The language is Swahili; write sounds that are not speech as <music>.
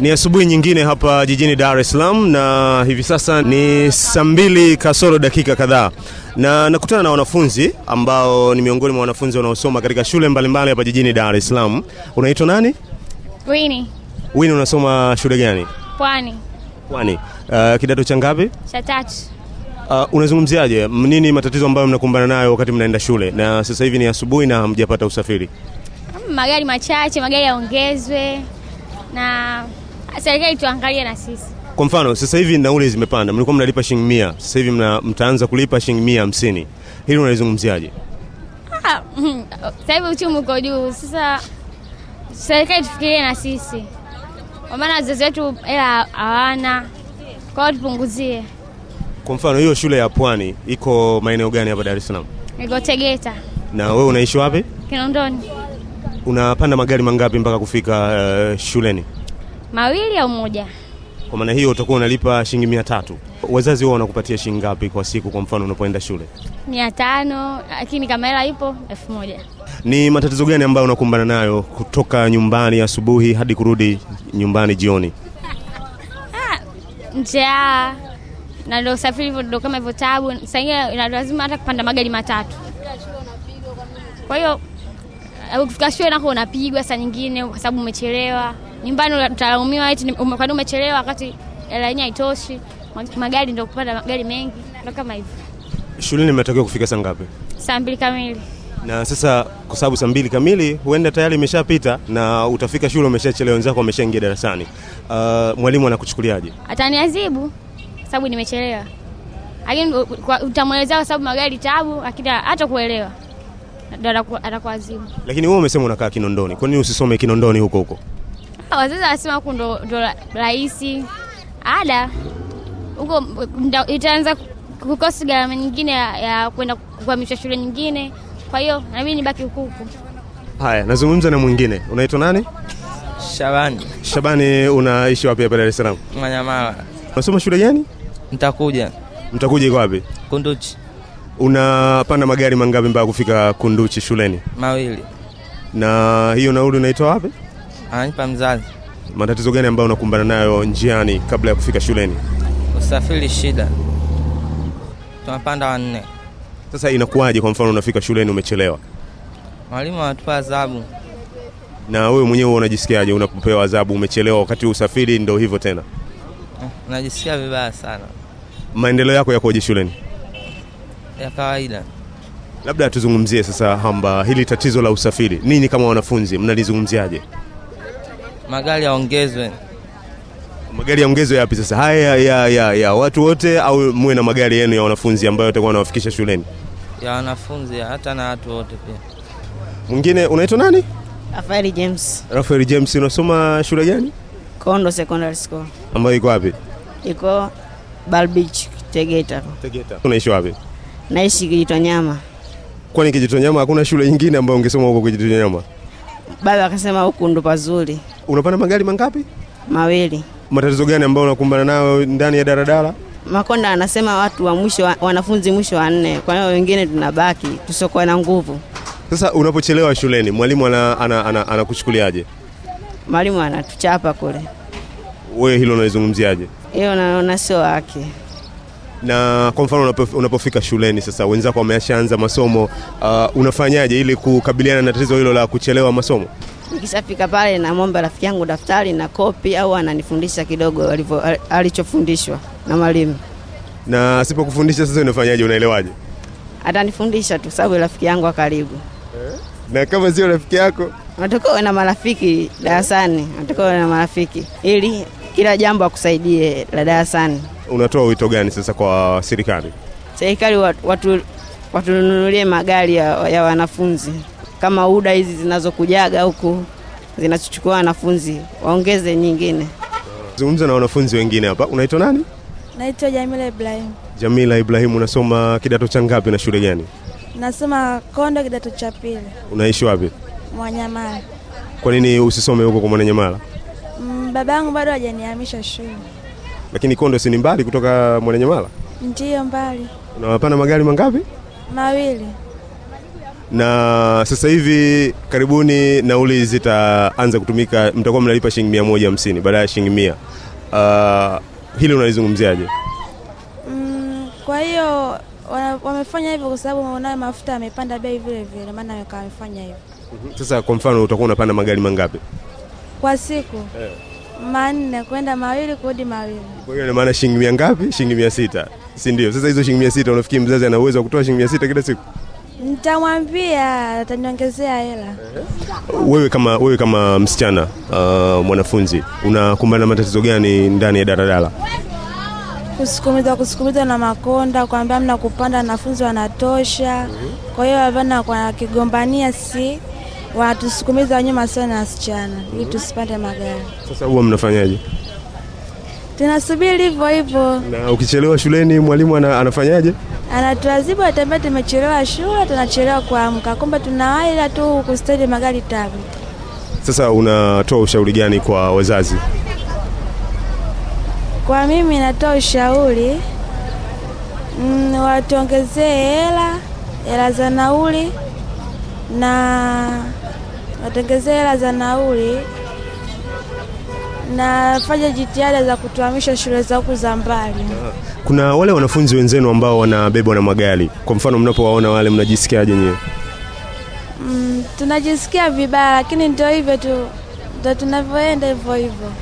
Ni asubuhi nyingine hapa jijini Dar es Salaam na hivi sasa ni saa mbili kasoro dakika kadhaa, na nakutana na wanafunzi ambao ni miongoni mwa wanafunzi wanaosoma katika shule mbalimbali hapa jijini Dar es Salaam. Unaitwa nani? Wini Wini, unasoma shule gani? Pwani Pwani. Uh, kidato cha ngapi? cha tatu. Uh, unazungumziaje nini matatizo ambayo mnakumbana nayo wakati mnaenda shule, na sasa hivi ni asubuhi na mjapata usafiri? Mm, Magari machache, magari yaongezwe na serikali tuangalie na sisi. Kwa mfano sasa hivi nauli zimepanda, mlikuwa mnalipa shilingi mia, sasa hivi mtaanza kulipa shilingi mia hamsini. Hili unalizungumziaje? Ah, mm, Sasa hivi uchumi uko juu, sasa serikali tufikirie na sisi, kwa maana wazazi wetu hela hawana, kwa hiyo tupunguzie. Kwa mfano hiyo shule ya Pwani iko maeneo gani hapa Dar es Salaam? Iko Tegeta Na wewe unaishi wapi? Kinondoni, Unapanda magari mangapi mpaka kufika uh, shuleni? Mawili au moja? Kwa maana hiyo utakuwa unalipa shilingi mia tatu. Wazazi wao wanakupatia shilingi ngapi kwa siku, kwa mfano unapoenda shule? mia tano, lakini kama hela ipo elfu moja. Ni matatizo gani ambayo unakumbana nayo kutoka nyumbani asubuhi hadi kurudi nyumbani jioni? <laughs> njaa na ndio usafiri hivyo ndo kama hivyo tabu saingine inalazima hata kupanda magari matatu kwa hiyo eh, ukifika shule nako unapigwa saa nyingine kwa sababu umechelewa nyumbani utalaumiwa eti kwani umechelewa wakati hela yenyewe haitoshi magari ndo kupanda magari mengi ndo kama hivyo Shuleni imetakiwa kufika saa ngapi? saa mbili kamili Na sasa kwa sababu saa mbili kamili huenda tayari imeshapita na utafika shule umeshachelewa, wenzako wameshaingia darasani. Uh, mwalimu anakuchukuliaje? ataniazibu sababu nimechelewa lakini utamwelezea kwa sababu magari tabu lakini hata kuelewa ndo ataku- atakuazibu Lakini wewe umesema unakaa Kinondoni, kwa nini usisome Kinondoni huko huko? Wazazi wanasema huku ndo, ndo rahisi ada huko itaanza kukosi gharama nyingine ya, ya kwenda kuhamishwa shule nyingine kwa hiyo nami nibaki huku huku Haya, nazungumza na mwingine. Unaitwa nani? Shabani Shabani, unaishi wapi hapa Dar es Salaam? Manyamala, Unasoma shule gani? Mtakuja. Mtakuja iko wapi? Kunduchi Unapanda magari mangapi mpaka kufika Kunduchi shuleni? mawili, Na hiyo nauli unaitoa wapi? Ananipa mzazi. Matatizo gani ambayo unakumbana nayo njiani kabla ya kufika shuleni? Usafiri shida, tunapanda wanne. Sasa inakuwaje kwa mfano unafika shuleni umechelewa? Mwalimu anatupa adhabu, Na wewe mwenyewe unajisikiaje unapopewa adhabu umechelewa wakati usafiri ndio hivyo tena? Eh, najisikia vibaya sana, Maendeleo yako yakoje shuleni? ya kawaida. Labda tuzungumzie sasa hamba hili tatizo la usafiri. Ninyi kama wanafunzi mnalizungumziaje? Magari yaongezwe, Magari yaongezwe yapi sasa? Haya ya, ya, ya, ya watu wote au muwe na magari yenu ya wanafunzi ambayo yatakuwa yanawafikisha shuleni? ya wanafunzi hata na watu wote pia. Mwingine unaitwa nani? Rafael James, Rafael James, unasoma shule gani? Kondo Secondary School. Ambayo iko wapi? Iko Balbich, Beach, Tegeta. Tegeta. Unaishi wapi? Naishi Kijitonyama. Kwani Kijitonyama hakuna shule nyingine ambayo ungesoma huko Kijitonyama? Baba akasema huku ndo pazuri. Unapanda magari mangapi? Mawili. Matatizo gani ambayo unakumbana nayo ndani ya daradara? Makonda anasema watu wa mwisho wa, wanafunzi mwisho wa nne, kwa hiyo wengine tunabaki tusiokuwa na nguvu. Sasa unapochelewa shuleni, mwalimu anakuchukuliaje? Ana, ana, ana Mwalimu anatuchapa kule, Wewe hilo unalizungumziaje? hiyo naona sio haki. Na kwa mfano unapo- unapofika shuleni sasa, wenzako wameshaanza masomo, uh, unafanyaje ili kukabiliana na tatizo hilo la kuchelewa masomo? Nikishafika pale namwomba rafiki yangu daftari na kopi, au ananifundisha kidogo alichofundishwa na mwalimu. Na asipokufundisha sasa, unafanyaje? Unaelewaje? Atanifundisha tu sababu rafiki yangu wa karibu. Na kama sio rafiki yako, Unatakiwa uwe na marafiki darasani, unatakiwa uwe na marafiki ili kila jambo akusaidie la darasani. unatoa wito gani sasa kwa serikali? Serikali wat- watu watununulie magari ya, ya wanafunzi kama UDA hizi zinazokujaga huku zinachochukua wanafunzi, waongeze nyingine. Zungumza na wanafunzi wengine hapa. Unaitwa nani? Naitwa Jamila Ibrahim, Jamila Ibrahim, unasoma kidato cha ngapi na shule gani? nasoma Kondo kidato cha pili Unaishi wapi? Mwanyamala. Kwa nini usisome huko kwa Mwananyamala? Mm, baba yangu bado hajanihamisha shule, Lakini Kondo si ni mbali kutoka Mwananyamala? ndiyo mbali Unawapana magari mangapi? mawili. Na sasa hivi karibuni nauli zitaanza kutumika, mtakuwa mnalipa shilingi mia moja hamsini badala ya shilingi mia. Uh, hili unalizungumziaje? Mm, kwa hiyo wamefanya hivyo kwa sababu unayo mafuta yamepanda bei vile vile, maana wamefanya hivyo Sasa kwa mfano utakuwa unapanda magari mangapi? kwa siku Yeah. manne kwenda mawili kurudi mawili. Kwa hiyo ina maana shilingi mia ngapi? Shilingi mia sita, si ndio? Sasa hizo shilingi mia sita unafikiri mzazi ana uwezo wa kutoa shilingi mia sita kila siku? Nitamwambia ataniongezea hela. Wewe kama wewe kama msichana uh, mwanafunzi unakumbana na matatizo gani ndani ya daladala? kusukumizwa kusukumizwa na makonda, kuambia mna kupanda, wanafunzi wanatosha. Kwa hiyo wavana kwa kigombania, si wanatusukumiza nyuma sana na wasichana, ili tusipande magari. Sasa huwa mnafanyaje? Tunasubiri hivyo hivyo, Na ukichelewa shuleni mwalimu ana, anafanyaje? Anatuadhibu atambia tumechelewa shule, tunachelewa kuamka, kumbe tunawaila tu kustadi magari tabu. Sasa unatoa ushauri gani kwa wazazi? Kwa mimi natoa ushauri mm, watuongezee hela hela za nauli na watengezee hela za nauli na fanya jitihada za kutuhamisha shule za huku za mbali. Kuna wale wanafunzi wenzenu ambao wanabebwa na magari, kwa mfano mnapowaona wale mnajisikiaje nyewe? Mm, tunajisikia vibaya, lakini ndio hivyo tu, ndio tunavyoenda hivyo hivyo.